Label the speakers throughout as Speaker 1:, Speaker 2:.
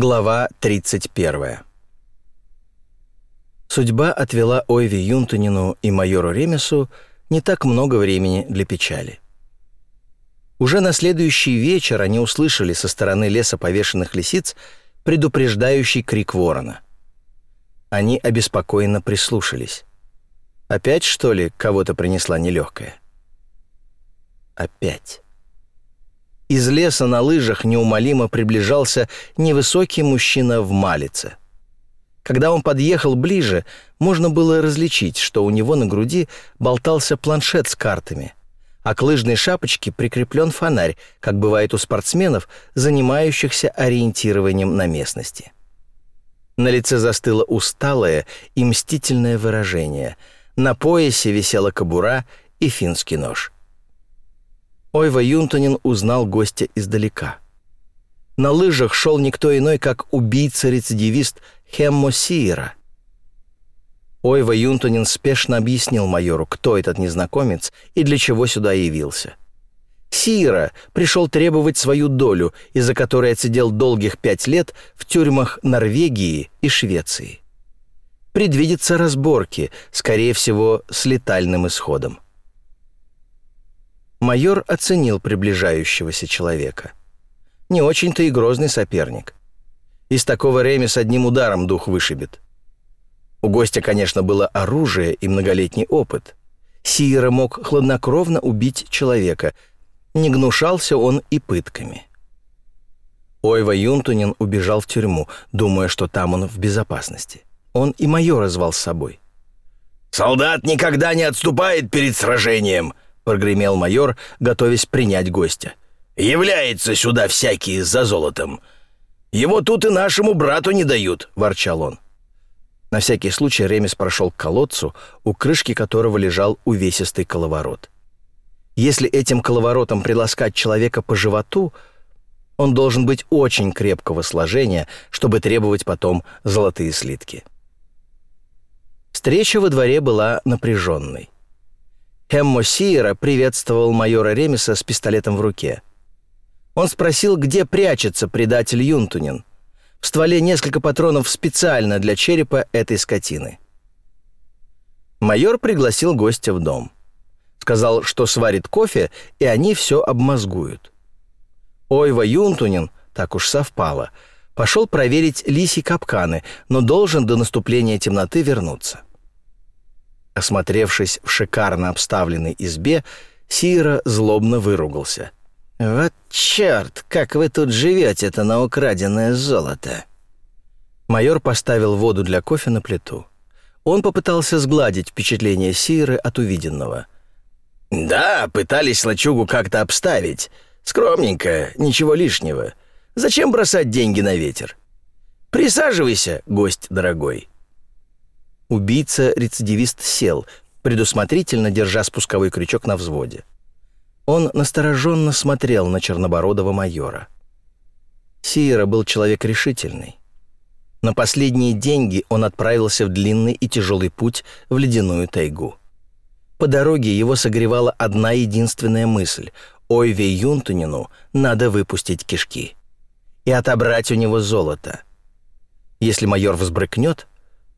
Speaker 1: Глава 31. Судьба отвела Ойве Юнтонину и майору Ремесу не так много времени для печали. Уже на следующий вечер они услышали со стороны леса повешенных лисиц предупреждающий крик ворона. Они обеспокоенно прислушались. Опять, что ли, кого-то принесла нелегкая? Опять. Из леса на лыжах неумолимо приближался невысокий мужчина в малице. Когда он подъехал ближе, можно было различить, что у него на груди болтался планшет с картами, а к лыжной шапочке прикреплен фонарь, как бывает у спортсменов, занимающихся ориентированием на местности. На лице застыло усталое и мстительное выражение. На поясе висела кобура и финский нож — Ойва Юнтонин узнал гостя издалека. На лыжах шел никто иной, как убийца-рецидивист Хеммо Сиера. Ойва Юнтонин спешно объяснил майору, кто этот незнакомец и для чего сюда явился. Сиера пришел требовать свою долю, из-за которой отсидел долгих пять лет в тюрьмах Норвегии и Швеции. Предвидятся разборки, скорее всего, с летальным исходом майор оценил приближающегося человека. Не очень-то и грозный соперник. Из такого Реми с одним ударом дух вышибет. У гостя, конечно, было оружие и многолетний опыт. Сиера мог хладнокровно убить человека. Не гнушался он и пытками. Ойва Юнтунин убежал в тюрьму, думая, что там он в безопасности. Он и майора звал с собой.
Speaker 2: «Солдат никогда не отступает перед сражением», прогремел майор, готовясь принять гостя. «Является сюда всякий за золотом. Его тут и нашему брату не дают», — ворчал он.
Speaker 1: На всякий случай Ремис прошел к колодцу, у крышки которого лежал увесистый коловорот. Если этим коловоротом приласкать человека по животу, он должен быть очень крепкого сложения, чтобы требовать потом золотые слитки. Встреча во дворе была напряженной. Хеммо Сиера приветствовал майора Ремиса с пистолетом в руке. Он спросил, где прячется предатель Юнтунин. В стволе несколько патронов специально для черепа этой скотины. Майор пригласил гостя в дом. Сказал, что сварит кофе, и они все обмозгуют. Ойва Юнтунин, так уж совпало, пошел проверить лиси капканы, но должен до наступления темноты вернуться. Осмотревшись в шикарно обставленной избе, Сира злобно выругался. «Вот черт, как вы тут живете-то на украденное золото!» Майор поставил воду для кофе на плиту. Он попытался сгладить впечатление Сиры от увиденного.
Speaker 2: «Да, пытались лачугу как-то обставить. Скромненько, ничего лишнего. Зачем бросать деньги на ветер? Присаживайся, гость дорогой».
Speaker 1: Убийца-рецидивист сел, предусмотрительно держа спусковой крючок на взводе. Он настороженно смотрел на чернобородого майора. Сиера был человек решительный. На последние деньги он отправился в длинный и тяжелый путь в ледяную тайгу. По дороге его согревала одна единственная мысль — Ойве Юнтунину надо выпустить кишки и отобрать у него золото. Если майор взбрыкнет,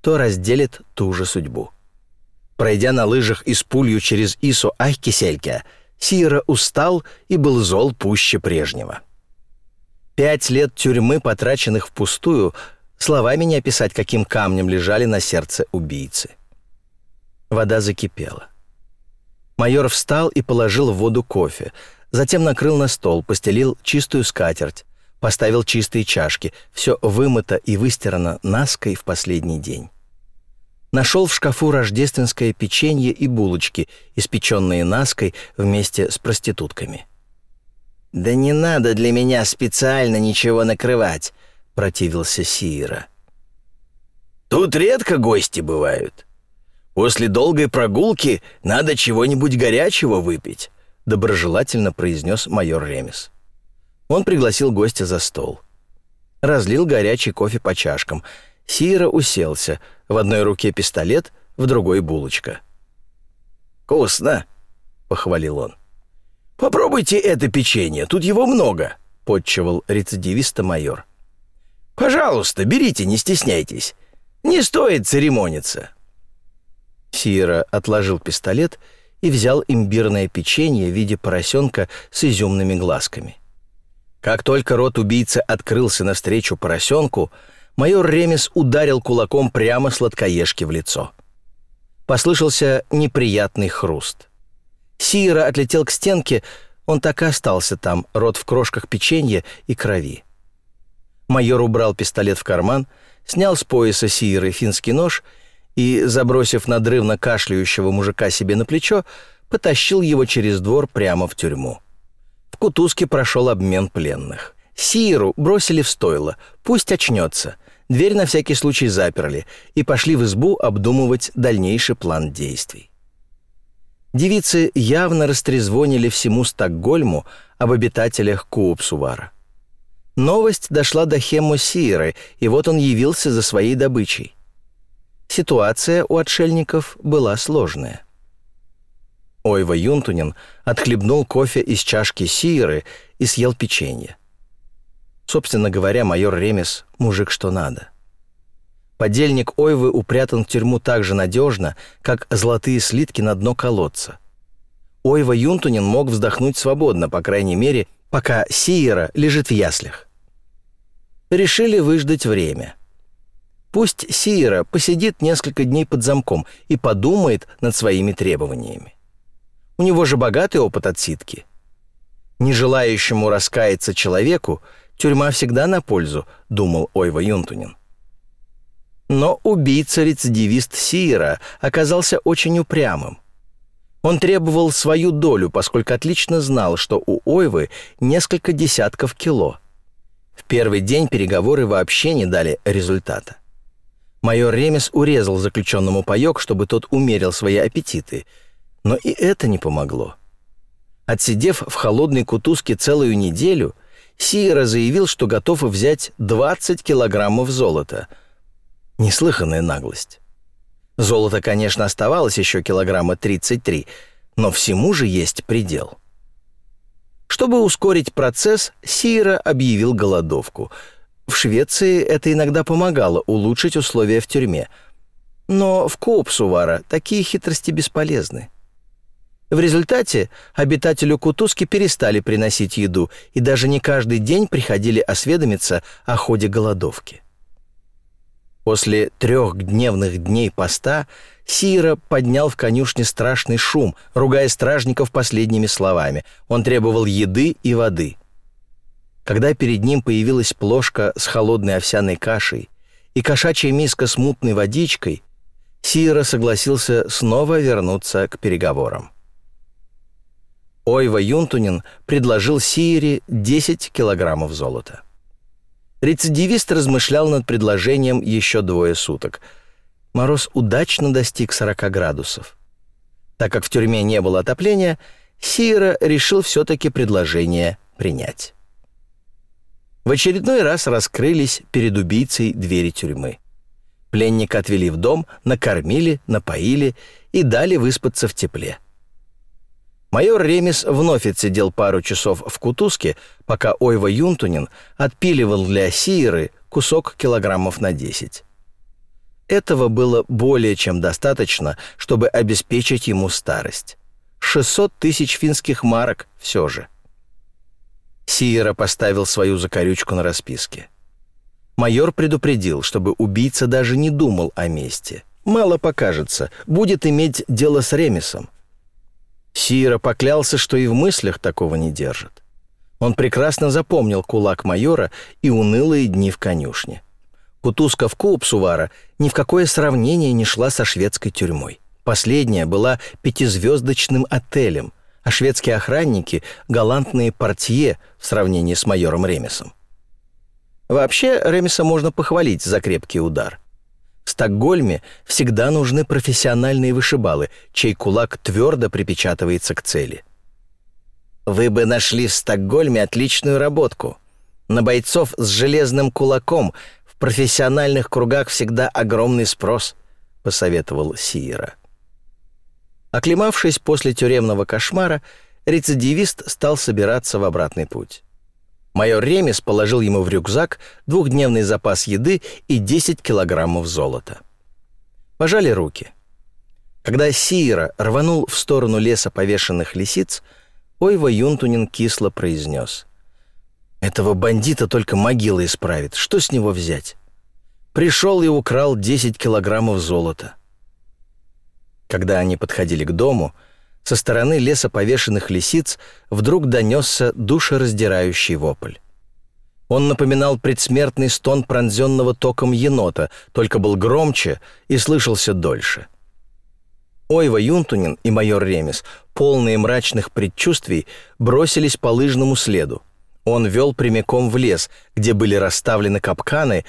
Speaker 1: то разделит ту же судьбу. Пройдя на лыжах из пулью через Ису Ахкисельке, Сира устал и был зол пуще прежнего. Пять лет тюрьмы, потраченных впустую, словами не описать, каким камнем лежали на сердце убийцы. Вода закипела. Майор встал и положил в воду кофе, затем накрыл на стол, постелил чистую скатерть, Поставил чистые чашки, все вымыто и выстирано наской в последний день. Нашел в шкафу рождественское печенье и булочки, испеченные наской вместе с проститутками. «Да не надо для меня специально ничего накрывать», — противился Сиера.
Speaker 2: «Тут редко гости бывают. После долгой прогулки надо чего-нибудь горячего выпить», — доброжелательно произнес майор Ремес.
Speaker 1: Он пригласил гостя за стол. Разлил горячий кофе по чашкам. Сира уселся. В одной руке пистолет, в другой булочка.
Speaker 2: «Вкусно!» — похвалил он. «Попробуйте это печенье, тут его много», — подчевал рецидивиста майор. Пожалуйста, берите, не стесняйтесь. Не стоит церемониться».
Speaker 1: Сиера отложил пистолет и взял имбирное печенье в виде поросенка с изюмными глазками. Как только рот убийцы открылся навстречу поросенку, майор Ремес ударил кулаком прямо сладкоежке в лицо. Послышался неприятный хруст. Сиера отлетел к стенке, он так и остался там, рот в крошках печенья и крови. Майор убрал пистолет в карман, снял с пояса Сиеры финский нож и, забросив надрывно кашляющего мужика себе на плечо, потащил его через двор прямо в тюрьму. Кутузке прошел обмен пленных. Сиеру бросили в стойло, пусть очнется. Дверь на всякий случай заперли и пошли в избу обдумывать дальнейший план действий. Девицы явно растрезвонили всему Стокгольму об обитателях Куупсувара. Новость дошла до Хеммо Сиеры, и вот он явился за своей добычей. Ситуация у отшельников была сложная. Ойва Юнтунин отхлебнул кофе из чашки Сиеры и съел печенье. Собственно говоря, майор Ремес – мужик что надо. Подельник Ойвы упрятан в тюрьму так же надежно, как золотые слитки на дно колодца. Ойва Юнтунин мог вздохнуть свободно, по крайней мере, пока Сиера лежит в яслях. Решили выждать время. Пусть Сиера посидит несколько дней под замком и подумает над своими требованиями. У него же богатый опыт отсидки. Нежелающему раскаяться человеку тюрьма всегда на пользу, думал Ойва Юнтунин. Но убийца-рецидивист Сиера оказался очень упрямым. Он требовал свою долю, поскольку отлично знал, что у Ойвы несколько десятков кило. В первый день переговоры вообще не дали результата. Майор Ремес урезал заключенному паёк, чтобы тот умерил свои аппетиты – но и это не помогло. Отсидев в холодной кутузке целую неделю, Сиера заявил, что готов взять 20 килограммов золота. Неслыханная наглость. Золото, конечно, оставалось еще килограмма 33, но всему же есть предел. Чтобы ускорить процесс, Сиера объявил голодовку. В Швеции это иногда помогало улучшить условия в тюрьме. Но в Коопсувара такие хитрости бесполезны. В результате обитателю Кутузки перестали приносить еду и даже не каждый день приходили осведомиться о ходе голодовки. После трехдневных дней поста Сира поднял в конюшне страшный шум, ругая стражников последними словами. Он требовал еды и воды. Когда перед ним появилась плошка с холодной овсяной кашей и кошачья миска с мутной водичкой, Сира согласился снова вернуться к переговорам. Ойва Юнтунин предложил Сиере 10 килограммов золота. Рецидивист размышлял над предложением еще двое суток. Мороз удачно достиг 40 градусов. Так как в тюрьме не было отопления, Сиера решил все-таки предложение принять. В очередной раз раскрылись перед убийцей двери тюрьмы. Пленника отвели в дом, накормили, напоили и дали выспаться в тепле. Майор Ремес вновь отсидел пару часов в кутузке, пока Ойва Юнтунин отпиливал для Сиеры кусок килограммов на 10. Этого было более чем достаточно, чтобы обеспечить ему старость. 600 тысяч финских марок все же. Сиера поставил свою закорючку на расписке. Майор предупредил, чтобы убийца даже не думал о мести. Мало покажется, будет иметь дело с Ремесом – Сира поклялся, что и в мыслях такого не держит. Он прекрасно запомнил кулак майора и унылые дни в конюшне. Кутузка в Куупсувара ни в какое сравнение не шла со шведской тюрьмой. Последняя была пятизвездочным отелем, а шведские охранники — галантные портье в сравнении с майором Ремесом. Вообще, Ремеса можно похвалить за крепкий удар. В Стокгольме всегда нужны профессиональные вышибалы, чей кулак твердо припечатывается к цели. Вы бы нашли в Стокгольме отличную работку. На бойцов с железным кулаком в профессиональных кругах всегда огромный спрос, посоветовал Сиера. Оклемавшись после тюремного кошмара, рецидивист стал собираться в обратный путь. Майор Ремес положил ему в рюкзак двухдневный запас еды и 10 килограммов золота. Пожали руки. Когда Сиера рванул в сторону леса повешенных лисиц, Ойва Юнтунин кисло произнес. «Этого бандита только могила исправит. Что с него взять? Пришел и украл 10 килограммов золота». Когда они подходили к дому, со стороны леса повешенных лисиц вдруг донесся душераздирающий вопль. Он напоминал предсмертный стон пронзенного током енота, только был громче и слышался дольше. Ойва Юнтунин и майор Ремес, полные мрачных предчувствий, бросились по лыжному следу. Он вел прямиком в лес, где были расставлены капканы,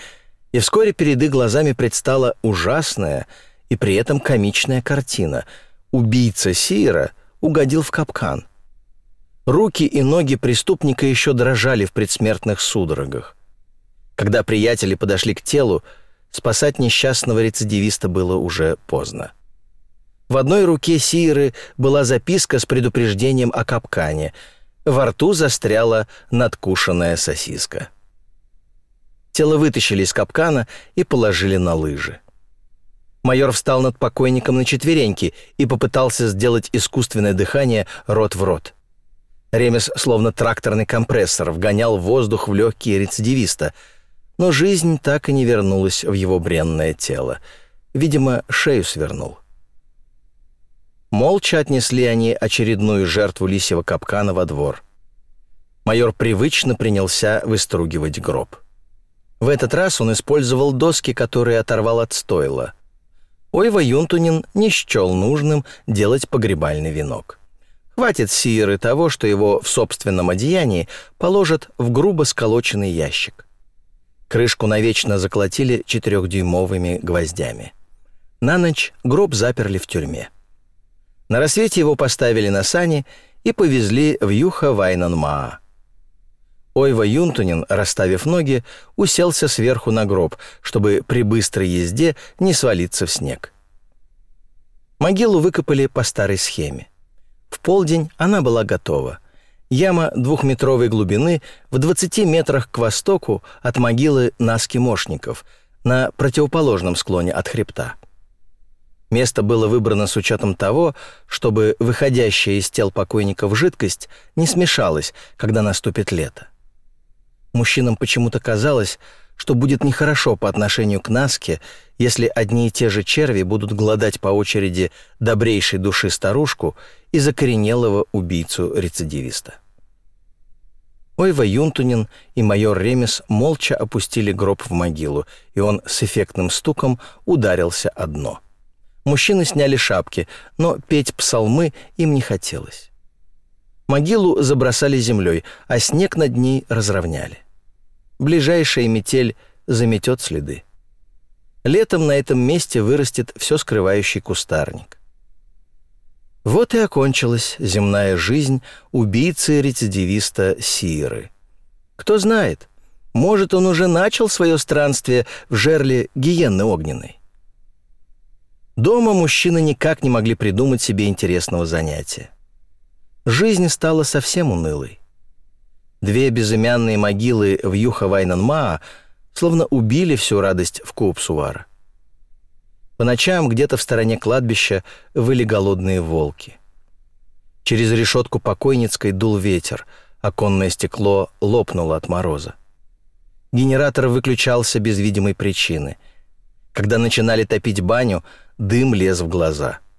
Speaker 1: и вскоре перед их глазами предстала ужасная и при этом комичная картина — убийца Сиера угодил в капкан. Руки и ноги преступника еще дрожали в предсмертных судорогах. Когда приятели подошли к телу, спасать несчастного рецидивиста было уже поздно. В одной руке Сиеры была записка с предупреждением о капкане. Во рту застряла надкушенная сосиска. Тело вытащили из капкана и положили на лыжи. Майор встал над покойником на четвереньки и попытался сделать искусственное дыхание рот в рот. Ремес, словно тракторный компрессор, вгонял воздух в легкие рецидивиста, но жизнь так и не вернулась в его бренное тело. Видимо, шею свернул. Молча отнесли они очередную жертву лисьего капкана во двор. Майор привычно принялся выстругивать гроб. В этот раз он использовал доски, которые оторвал от стойла — Ойва Юнтунин не счел нужным делать погребальный венок. Хватит Сиеры того, что его в собственном одеянии положат в грубо сколоченный ящик. Крышку навечно заколотили четырехдюймовыми гвоздями. На ночь гроб заперли в тюрьме. На рассвете его поставили на сани и повезли в Юха Вайнанмаа. Ойва Юнтунин, расставив ноги, уселся сверху на гроб, чтобы при быстрой езде не свалиться в снег. Могилу выкопали по старой схеме. В полдень она была готова. Яма двухметровой глубины в 20 метрах к востоку от могилы Наски-Мошников на противоположном склоне от хребта. Место было выбрано с учетом того, чтобы выходящая из тел покойников жидкость не смешалась, когда наступит лето. Мужчинам почему-то казалось, что будет нехорошо по отношению к Наске, если одни и те же черви будут гладать по очереди добрейшей души старушку и закоренелого убийцу-рецидивиста. Ойва Юнтунин и майор Ремес молча опустили гроб в могилу, и он с эффектным стуком ударился о дно. Мужчины сняли шапки, но петь псалмы им не хотелось. Могилу забросали землей, а снег над ней разровняли. Ближайшая метель заметет следы. Летом на этом месте вырастет все скрывающий кустарник. Вот и окончилась земная жизнь убийцы-рецидивиста Сиры. Кто знает, может, он уже начал свое странствие в жерле гиенны огненной. Дома мужчины никак не могли придумать себе интересного занятия жизнь стала совсем унылой. Две безымянные могилы в Юха-Вайнанмаа словно убили всю радость в Куупсувара. По ночам где-то в стороне кладбища выли голодные волки. Через решетку покойницкой дул ветер, оконное стекло лопнуло от мороза. Генератор выключался без видимой причины. Когда начинали топить баню, дым лез в глаза —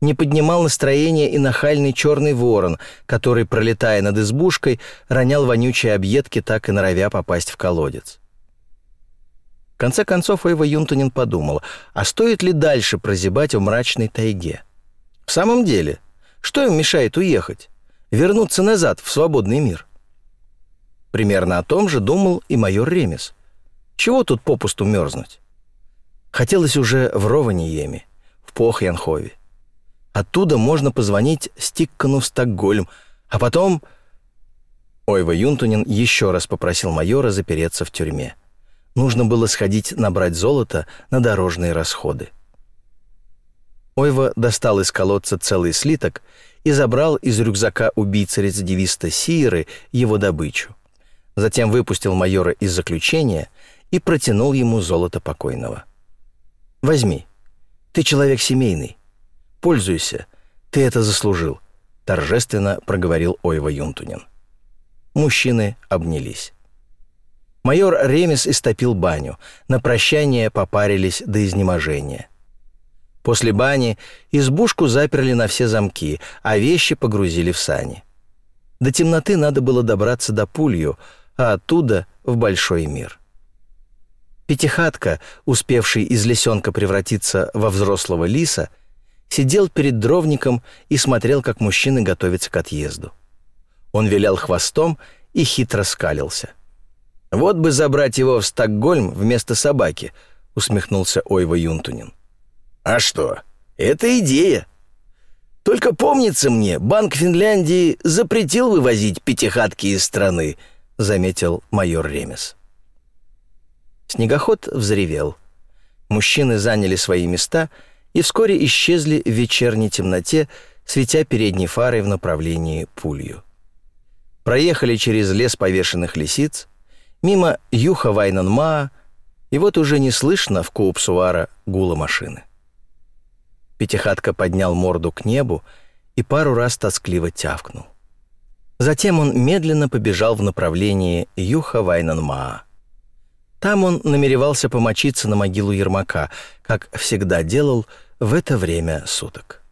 Speaker 1: не поднимал настроение и нахальный черный ворон, который, пролетая над избушкой, ронял вонючие объедки, так и норовя попасть в колодец. В конце концов, Эйва Юнтонин подумала, а стоит ли дальше прозябать в мрачной тайге? В самом деле, что им мешает уехать? Вернуться назад, в свободный мир? Примерно о том же думал и майор Ремес. Чего тут попусту мерзнуть? Хотелось уже в Рованиеме, в Похьянхове. Оттуда можно позвонить Стиккану в Стокгольм, а потом... Ойва Юнтунин еще раз попросил майора запереться в тюрьме. Нужно было сходить набрать золото на дорожные расходы. Ойва достал из колодца целый слиток и забрал из рюкзака убийцы-рецидивиста Сиеры его добычу. затем выпустил майора из заключения и протянул ему золото покойного. «Возьми. Ты человек семейный. Пользуйся. Ты это заслужил», — торжественно проговорил Ойва Юнтунин. Мужчины обнялись. Майор Ремес истопил баню. На прощание попарились до изнеможения. После бани избушку заперли на все замки, а вещи погрузили в сани. До темноты надо было добраться до Пулью, а оттуда в большой мир. Пятихатка, успевший из лисенка превратиться во взрослого лиса, сидел перед дровником и смотрел, как мужчины готовятся к отъезду. Он вилял хвостом и хитро скалился. «Вот бы забрать его в Стокгольм вместо собаки», — усмехнулся Ойва Юнтунин.
Speaker 2: «А что? Это идея. Только помнится мне, Банк Финляндии запретил вывозить пятихатки из страны», — заметил майор Ремес.
Speaker 1: Снегоход взревел. Мужчины заняли свои места и вскоре исчезли в вечерней темноте, светя передней фарой в направлении Пулью. Проехали через лес повешенных лисиц, мимо Юха Вайнанмаа, и вот уже не слышно в Куупсуара гула машины. Пятихатка поднял морду к небу и пару раз тоскливо тявкнул. Затем он медленно побежал в направлении Юха Вайнанмаа. Там он намеревался помочиться на могилу Ермака, как всегда делал в это время суток.